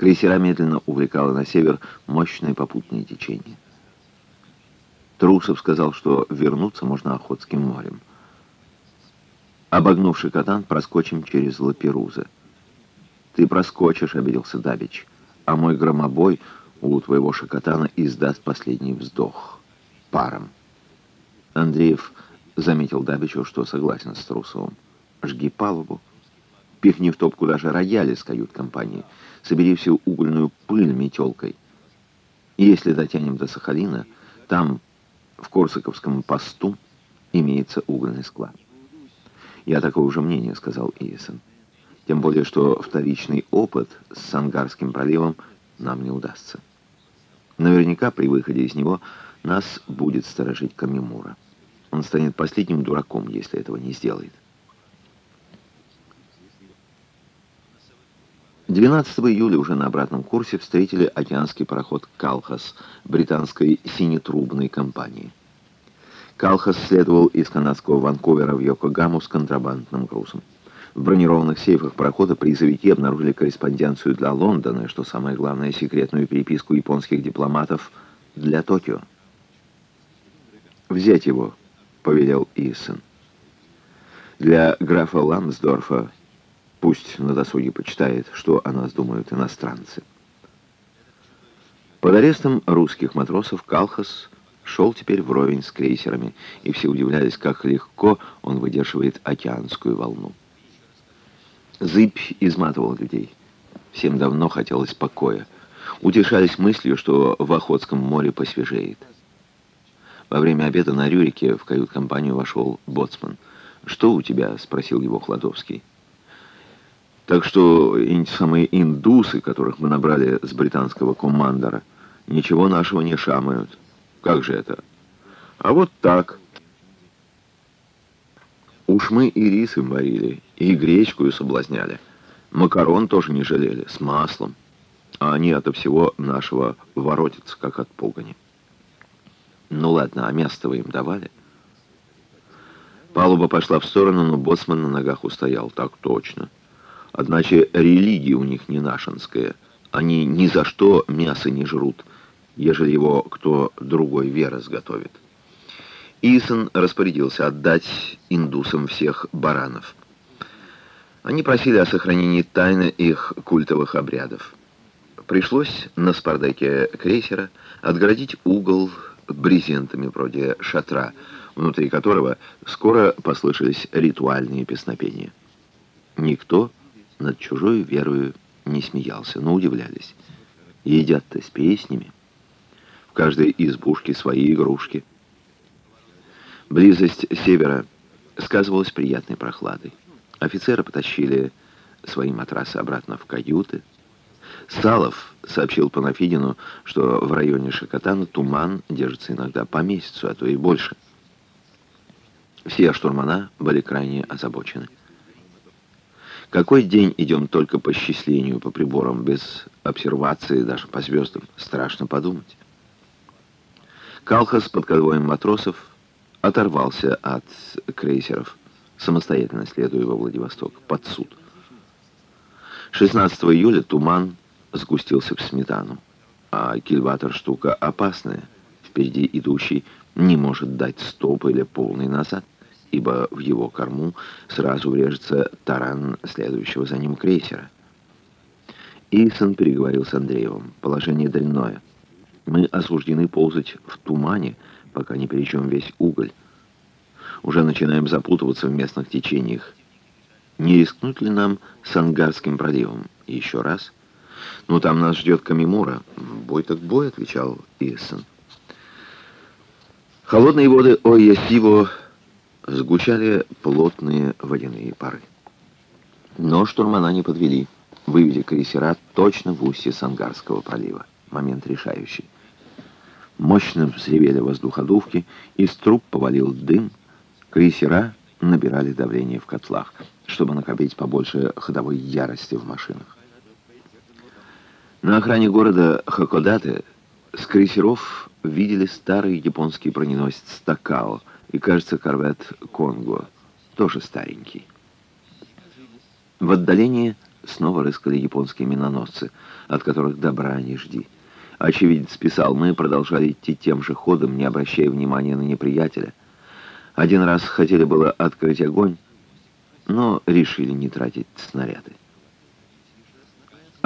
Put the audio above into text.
Крейсера медленно увлекало на север мощное попутное течение. Трусов сказал, что вернуться можно Охотским морем. Обогнувший Катан, проскочим через Лаперуза. «Ты проскочишь», — обиделся Дабич, «а мой громобой у твоего Шакатана издаст последний вздох. Паром». Андреев заметил Дабичу, что согласен с Трусовым. «Жги палубу. Пихни в топку даже рояли с кают-компании. Собери всю угольную пыль метелкой. И если дотянем до Сахалина, там, в Корсаковском посту, имеется угольный склад». «Я такого же мнения», — сказал Иесон. «Тем более, что вторичный опыт с Сангарским проливом нам не удастся. Наверняка при выходе из него нас будет сторожить Камимура». Он станет последним дураком, если этого не сделает. 12 июля уже на обратном курсе встретили океанский пароход «Калхас» британской синетрубной компании. «Калхас» следовал из канадского Ванкувера в Йокогаму с контрабандным грузом. В бронированных сейфах парохода призовики обнаружили корреспонденцию для Лондона, что самое главное, секретную переписку японских дипломатов для Токио. «Взять его», — повелел Иссен. Для графа Ламсдорфа пусть на досуге почитает, что о нас думают иностранцы. Под арестом русских матросов Калхас шел теперь вровень с крейсерами, и все удивлялись, как легко он выдерживает океанскую волну. Зыбь изматывал людей. Всем давно хотелось покоя. Утешались мыслью, что в Охотском море посвежеет. Во время обеда на Рюрике в кают-компанию вошел боцман. «Что у тебя?» — спросил его Хладовский. «Так что эти самые индусы, которых мы набрали с британского командора, ничего нашего не шамают. Как же это?» «А вот так». Уж мы и рис им варили, и гречку и соблазняли. Макарон тоже не жалели, с маслом. А они ото всего нашего воротятся, как от пугани. Ну ладно, а место вы им давали? Палуба пошла в сторону, но боцман на ногах устоял. Так точно. Одначе религия у них не нашинская. Они ни за что мясо не жрут, ежели его кто другой веры сготовит. Исон распорядился отдать индусам всех баранов. Они просили о сохранении тайны их культовых обрядов. Пришлось на спардеке крейсера отгородить угол брезентами вроде шатра, внутри которого скоро послышались ритуальные песнопения. Никто над чужой верою не смеялся, но удивлялись. Едят-то с песнями. В каждой избушке свои игрушки. Близость севера сказывалась приятной прохладой. Офицеры потащили свои матрасы обратно в каюты. Салов сообщил Панафидину, что в районе Шакатана туман держится иногда по месяцу, а то и больше. Все штурмана были крайне озабочены. Какой день идем только по счислению, по приборам, без обсервации, даже по звездам? Страшно подумать. Калхас под конвоем матросов оторвался от крейсеров, самостоятельно следуя во Владивосток, под суд. 16 июля туман сгустился в сметану. А кильватор штука опасная. Впереди идущий не может дать стоп или полный назад, ибо в его корму сразу врежется таран следующего за ним крейсера. Исон переговорил с Андреевым. Положение дальное. Мы осуждены ползать в тумане, пока не перейдем весь уголь. Уже начинаем запутываться в местных течениях. Не рискнуть ли нам с Ангарским проливом? Еще раз — «Ну, там нас ждет Камимура». «Бой так бой», — отвечал Исон. Холодные воды Ойясиво сгучали плотные водяные пары. Но штурмана не подвели, вывели крейсера точно в устье Сангарского пролива. Момент решающий. Мощно взревели воздуходувки, из труб повалил дым. Крейсера набирали давление в котлах, чтобы накопить побольше ходовой ярости в машинах. На охране города Хакодате с крейсеров видели старый японский броненосец Такао и, кажется, корвет Конго, тоже старенький. В отдалении Снова рыскали японские миноносцы, от которых добра не жди. Очевидец писал, мы продолжали идти тем же ходом, не обращая внимания на неприятеля. Один раз хотели было открыть огонь, но решили не тратить снаряды.